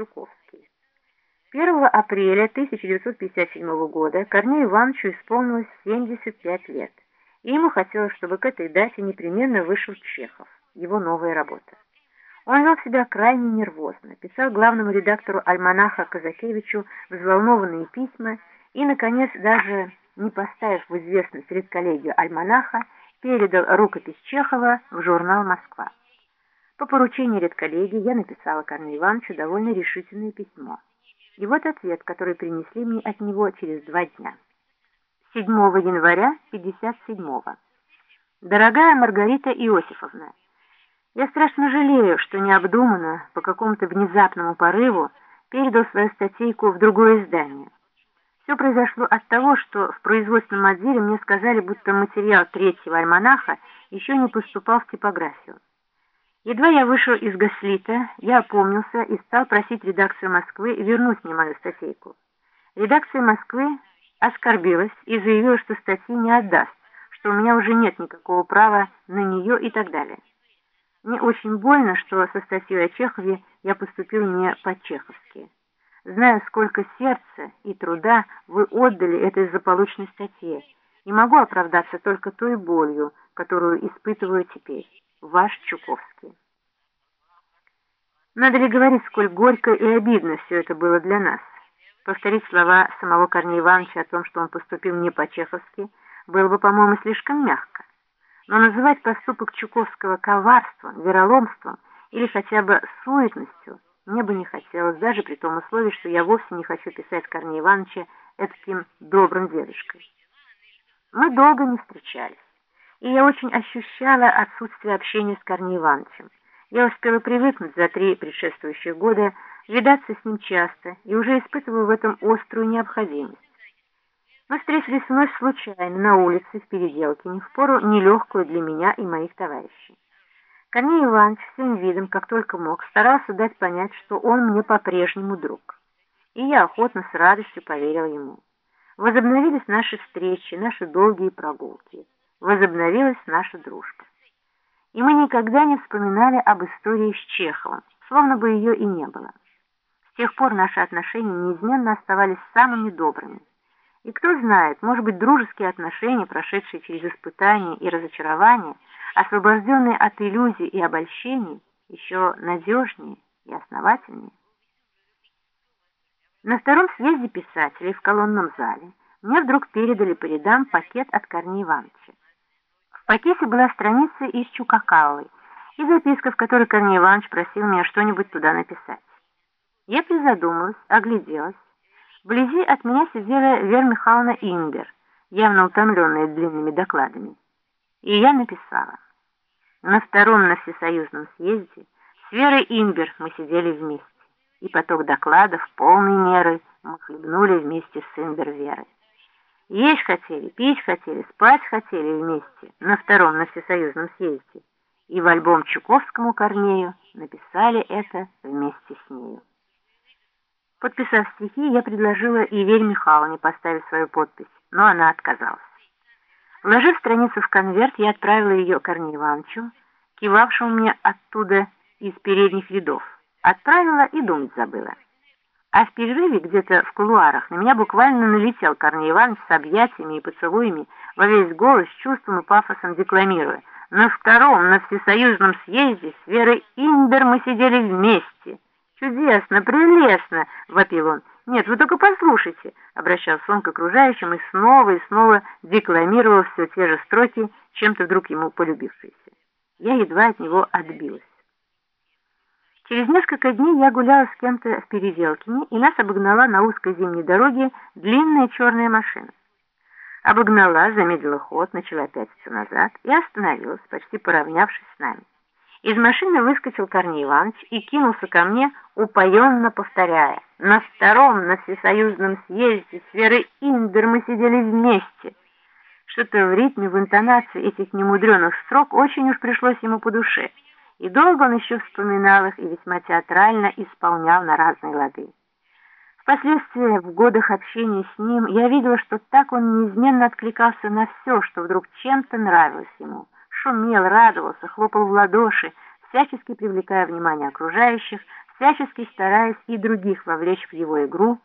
Чуковский. 1 апреля 1957 года Корнею Ивановичу исполнилось 75 лет, и ему хотелось, чтобы к этой дате непременно вышел Чехов, его новая работа. Он вел себя крайне нервозно, писал главному редактору альманаха Казакевичу взволнованные письма и, наконец, даже не поставив в известность редколлегию альманаха, передал рукопись Чехова в журнал «Москва». По поручению редколлегии я написала Корнею Ивановичу довольно решительное письмо. И вот ответ, который принесли мне от него через два дня. 7 января 57-го. Дорогая Маргарита Иосифовна, я страшно жалею, что необдуманно, по какому-то внезапному порыву, передал свою статейку в другое издание. Все произошло от того, что в производственном отделе мне сказали, будто материал третьего альманаха еще не поступал в типографию. Едва я вышел из Гаслита, я опомнился и стал просить редакцию Москвы вернуть мне мою статейку. Редакция Москвы оскорбилась и заявила, что статьи не отдаст, что у меня уже нет никакого права на нее и так далее. Мне очень больно, что со статьей о Чехове я поступил не по-чеховски. Знаю, сколько сердца и труда вы отдали этой заполучной статье, и могу оправдаться только той болью, которую испытываю теперь ваш Чуковский. Надо ли говорить, сколь горько и обидно все это было для нас? Повторить слова самого Корнея Ивановича о том, что он поступил не по-чеховски, было бы, по-моему, слишком мягко. Но называть поступок Чуковского коварством, вероломством или хотя бы суетностью мне бы не хотелось, даже при том условии, что я вовсе не хочу писать Корнея Ивановича этим добрым дедушкой. Мы долго не встречались и я очень ощущала отсутствие общения с Корнеем Ивановичем. Я успела привыкнуть за три предшествующих года видаться с ним часто и уже испытываю в этом острую необходимость. Мы встретились вновь случайно на улице в переделке, не в пору нелегкую для меня и моих товарищей. Корней Иванович всем видом, как только мог, старался дать понять, что он мне по-прежнему друг. И я охотно с радостью поверила ему. Возобновились наши встречи, наши долгие прогулки возобновилась наша дружба. И мы никогда не вспоминали об истории с Чеховым, словно бы ее и не было. С тех пор наши отношения неизменно оставались самыми добрыми. И кто знает, может быть, дружеские отношения, прошедшие через испытания и разочарования, освобожденные от иллюзий и обольщений, еще надежнее и основательнее. На втором съезде писателей в колонном зале мне вдруг передали по рядам пакет от Корнея Ивановича. Пакете была страница из Чукакаовой и записка, в которой Корней Иванович просил меня что-нибудь туда написать. Я призадумалась, огляделась. Вблизи от меня сидела Вера Михайловна Ингер, явно утомленная длинными докладами. И я написала. На втором на всесоюзном съезде с Верой Ингер мы сидели вместе, и поток докладов полной меры мы хлебнули вместе с Ингер Верой. Есть хотели, пить хотели, спать хотели вместе на втором на всесоюзном съезде. И в альбом Чуковскому Корнею написали это вместе с нею. Подписав стихи, я предложила и Вере Михайловне поставить свою подпись, но она отказалась. Вложив страницу в конверт, я отправила ее Корнею Ивановичу, кивавшему мне оттуда из передних рядов. Отправила и думать забыла. А в перерыве где-то в кулуарах на меня буквально налетел Корней Иванович с объятиями и поцелуями, во весь голос, с чувством и пафосом декламируя. На втором, на всесоюзном съезде с Верой Индер мы сидели вместе. «Чудесно, прелестно!» — вопил он. «Нет, вы только послушайте!» — обращался он к окружающим и снова и снова декламировал все те же строки, чем-то вдруг ему полюбившиеся. Я едва от него отбилась. Через несколько дней я гуляла с кем-то в Переделкине, и нас обогнала на узкой зимней дороге длинная черная машина. Обогнала, замедлила ход, начала пятиться назад и остановилась, почти поравнявшись с нами. Из машины выскочил Корней Иванович и кинулся ко мне, упоенно повторяя. На втором, на всесоюзном съезде с Верой Индер мы сидели вместе. Что-то в ритме, в интонации этих немудреных строк очень уж пришлось ему по душе и долго он еще вспоминал их и весьма театрально исполнял на разные лады. Впоследствии, в годах общения с ним, я видела, что так он неизменно откликался на все, что вдруг чем-то нравилось ему. Шумел, радовался, хлопал в ладоши, всячески привлекая внимание окружающих, всячески стараясь и других вовлечь в его игру,